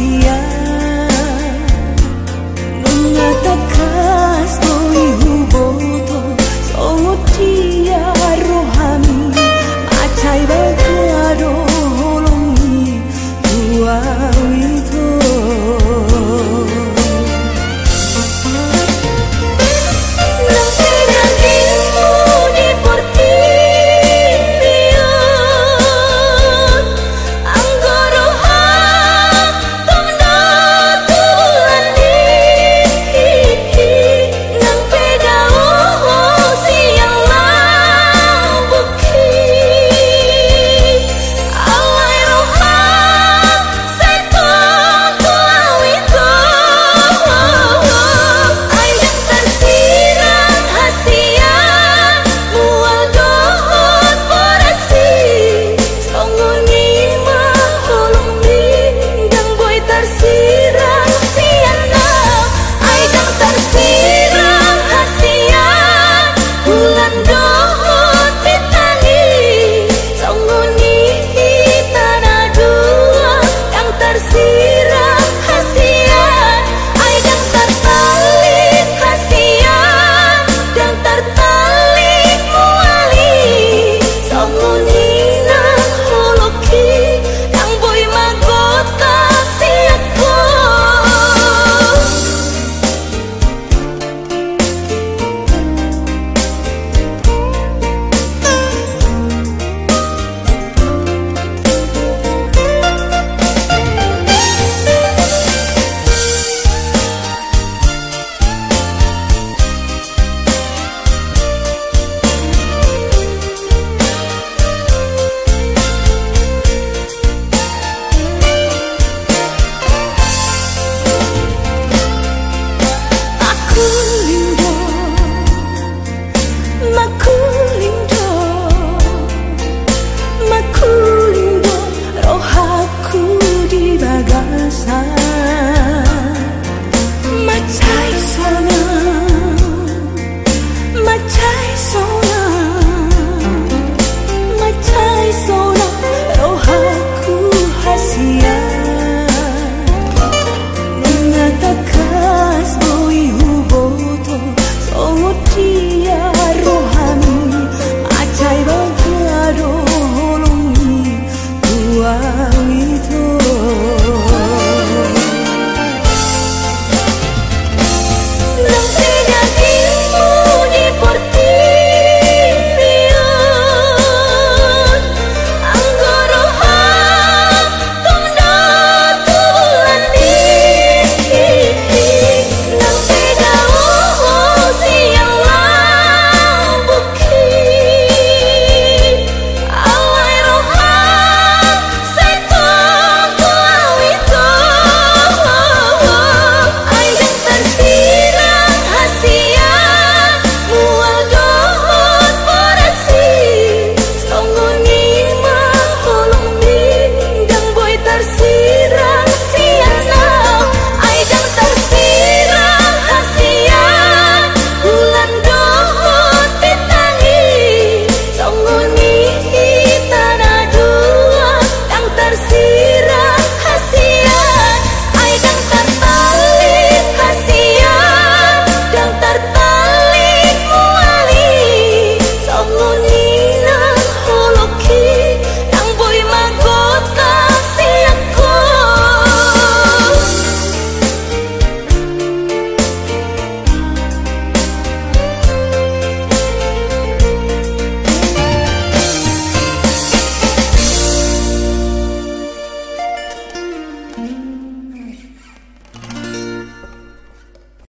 Yeah.